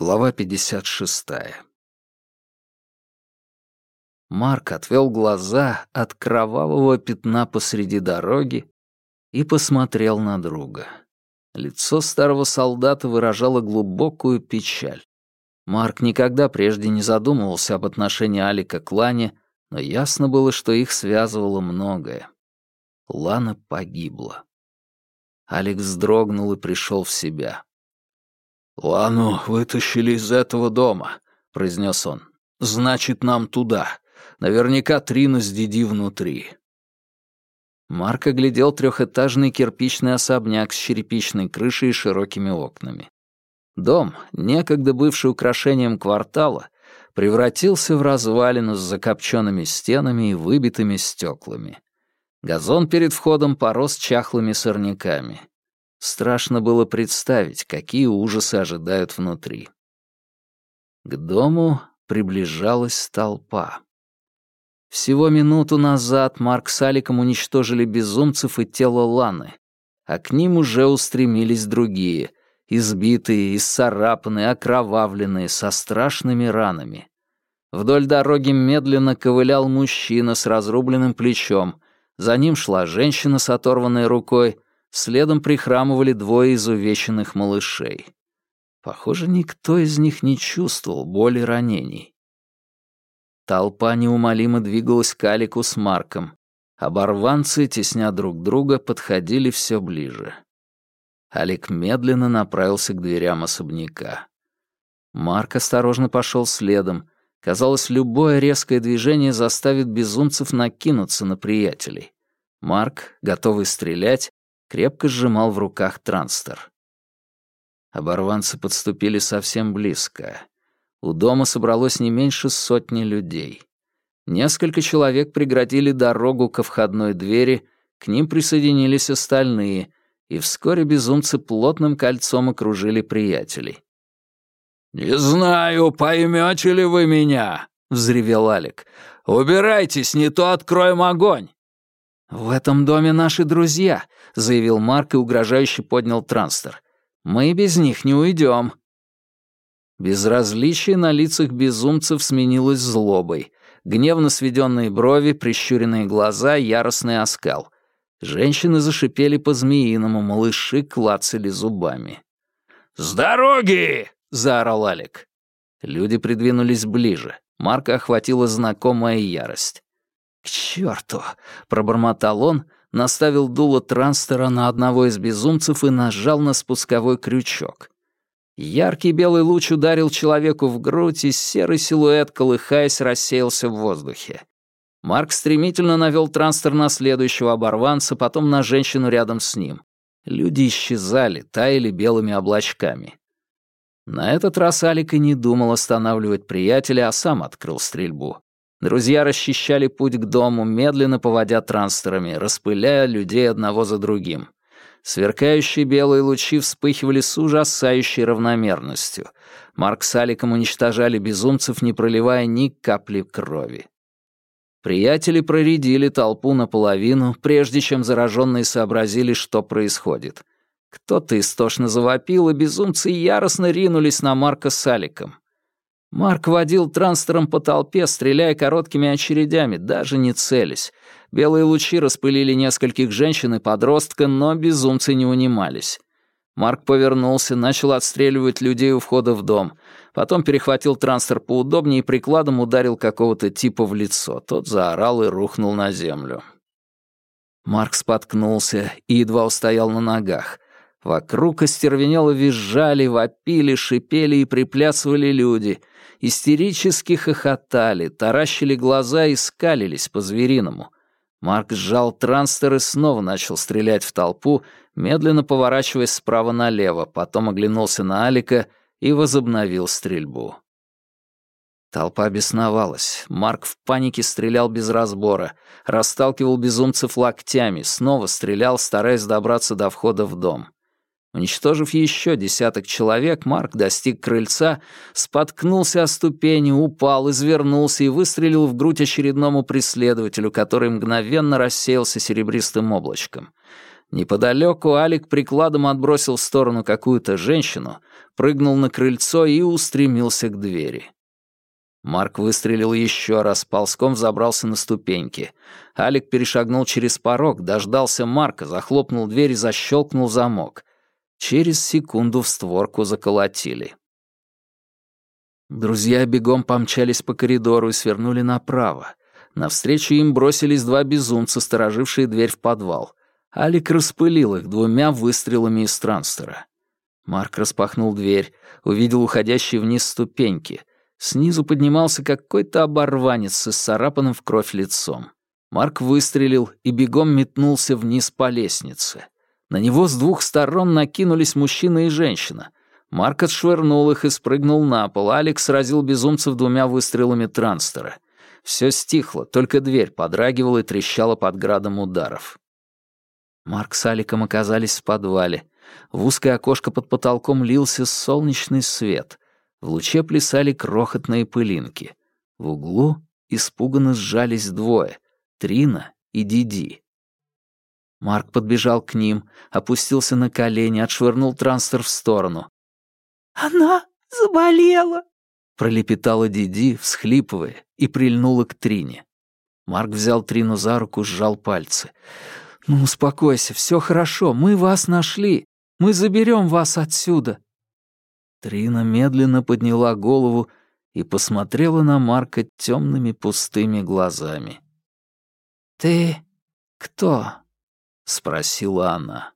Глава 56. Марк отвел глаза от кровавого пятна посреди дороги и посмотрел на друга. Лицо старого солдата выражало глубокую печаль. Марк никогда прежде не задумывался об отношении Алика к Лане, но ясно было, что их связывало многое. Лана погибла. Алекс вздрогнул и пришел в себя. «Лану вытащили из этого дома», — произнес он. «Значит, нам туда. Наверняка Трина с Диди внутри». Марк оглядел трехэтажный кирпичный особняк с черепичной крышей и широкими окнами. Дом, некогда бывший украшением квартала, превратился в развалину с закопченными стенами и выбитыми стеклами. Газон перед входом порос чахлыми сорняками. Страшно было представить, какие ужасы ожидают внутри. К дому приближалась толпа. Всего минуту назад Марк с Аликом уничтожили безумцев и тело Ланы, а к ним уже устремились другие, избитые, исцарапанные, окровавленные, со страшными ранами. Вдоль дороги медленно ковылял мужчина с разрубленным плечом, за ним шла женщина с оторванной рукой, Следом прихрамывали двое изувеченных малышей. Похоже, никто из них не чувствовал боли ранений. Толпа неумолимо двигалась к Алику с Марком. Оборванцы, тесня друг друга, подходили все ближе. Алик медленно направился к дверям особняка. Марк осторожно пошел следом. Казалось, любое резкое движение заставит безумцев накинуться на приятелей. Марк, готовый стрелять, крепко сжимал в руках транстер. Оборванцы подступили совсем близко. У дома собралось не меньше сотни людей. Несколько человек преградили дорогу ко входной двери, к ним присоединились остальные, и вскоре безумцы плотным кольцом окружили приятелей. «Не знаю, поймете ли вы меня!» — взревел Алик. «Убирайтесь, не то откроем огонь!» «В этом доме наши друзья», — заявил Марк и угрожающе поднял транстер. «Мы без них не уйдем». Безразличие на лицах безумцев сменилось злобой. Гневно сведенные брови, прищуренные глаза, яростный оскал. Женщины зашипели по-змеиному, малыши клацали зубами. «С дороги!» — заорал Алик. Люди придвинулись ближе. Марка охватила знакомая ярость. «К черту!» — пробормотал он, наставил дуло транстера на одного из безумцев и нажал на спусковой крючок. Яркий белый луч ударил человеку в грудь, и серый силуэт, колыхаясь, рассеялся в воздухе. Марк стремительно навел транстер на следующего оборванца, потом на женщину рядом с ним. Люди исчезали, таяли белыми облачками. На этот раз Алик и не думал останавливать приятеля, а сам открыл стрельбу. Друзья расчищали путь к дому, медленно поводя транстерами, распыляя людей одного за другим. Сверкающие белые лучи вспыхивали с ужасающей равномерностью. Марк с Аликом уничтожали безумцев, не проливая ни капли крови. Приятели проредили толпу наполовину, прежде чем зараженные сообразили, что происходит. Кто-то истошно завопил, и безумцы яростно ринулись на Марка с Аликом. Марк водил транстером по толпе, стреляя короткими очередями, даже не целясь. Белые лучи распылили нескольких женщин и подростка, но безумцы не унимались. Марк повернулся, начал отстреливать людей у входа в дом. Потом перехватил транстер поудобнее и прикладом ударил какого-то типа в лицо. Тот заорал и рухнул на землю. Марк споткнулся и едва устоял на ногах. Вокруг остервенело визжали, вопили, шипели и приплясывали люди. Истерически хохотали, таращили глаза и скалились по-звериному. Марк сжал транстер и снова начал стрелять в толпу, медленно поворачиваясь справа налево, потом оглянулся на Алика и возобновил стрельбу. Толпа бесновалась. Марк в панике стрелял без разбора, расталкивал безумцев локтями, снова стрелял, стараясь добраться до входа в дом. Уничтожив еще десяток человек, Марк достиг крыльца, споткнулся о ступени, упал, извернулся и выстрелил в грудь очередному преследователю, который мгновенно рассеялся серебристым облачком. Неподалеку Алик прикладом отбросил в сторону какую-то женщину, прыгнул на крыльцо и устремился к двери. Марк выстрелил еще раз, ползком забрался на ступеньки. Алик перешагнул через порог, дождался Марка, захлопнул дверь и защелкнул замок. Через секунду в створку заколотили. Друзья бегом помчались по коридору и свернули направо. Навстречу им бросились два безумца, сторожившие дверь в подвал. Алик распылил их двумя выстрелами из транстера. Марк распахнул дверь, увидел уходящие вниз ступеньки. Снизу поднимался какой-то оборванец с исцарапанным в кровь лицом. Марк выстрелил и бегом метнулся вниз по лестнице. На него с двух сторон накинулись мужчина и женщина. Марк отшвырнул их и спрыгнул на пол. Алекс сразил безумцев двумя выстрелами транстера. Все стихло, только дверь подрагивала и трещала под градом ударов. Марк с Аликом оказались в подвале. В узкое окошко под потолком лился солнечный свет. В луче плясали крохотные пылинки. В углу испуганно сжались двое — Трина и Диди. Марк подбежал к ним, опустился на колени, отшвырнул транстер в сторону. «Она заболела!» — пролепетала Диди, всхлипывая, и прильнула к Трине. Марк взял Трину за руку, сжал пальцы. «Ну, успокойся, все хорошо, мы вас нашли. Мы заберем вас отсюда». Трина медленно подняла голову и посмотрела на Марка темными пустыми глазами. «Ты кто?» — спросила она.